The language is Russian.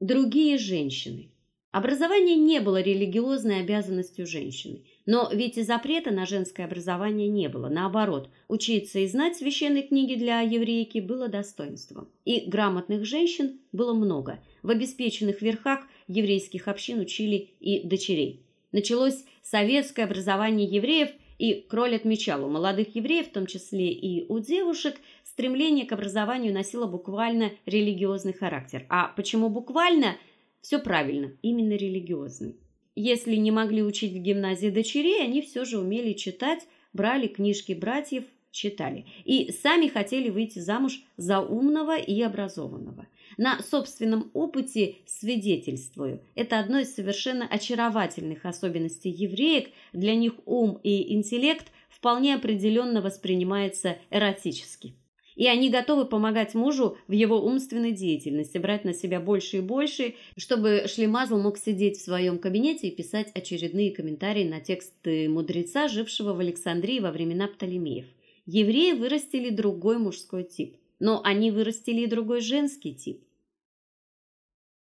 Другие женщины. Образование не было религиозной обязанностью женщины, но ведь и запрета на женское образование не было. Наоборот, учиться и знать священные книги для еврейки было достоинством. И грамотных женщин было много. В обеспеченных верхах еврейских общин учили и дочерей. Началось советское образование евреев, и Кроль отмечал, у молодых евреев, в том числе и у девушек, стремление к образованию носило буквально религиозный характер. А почему буквально? Все правильно, именно религиозный. Если не могли учить в гимназии дочерей, они все же умели читать, брали книжки братьев, читали и сами хотели выйти замуж за умного и образованного. На собственном опыте свидетельствую. Это одно из совершенно очаровательных особенностей евреек. Для них ум и интеллект вполне определенно воспринимается эротически. И они готовы помогать мужу в его умственной деятельности, брать на себя больше и больше, чтобы Шлемазл мог сидеть в своем кабинете и писать очередные комментарии на тексты мудреца, жившего в Александрии во времена Птолемеев. Евреи вырастили другой мужской тип, но они вырастили и другой женский тип.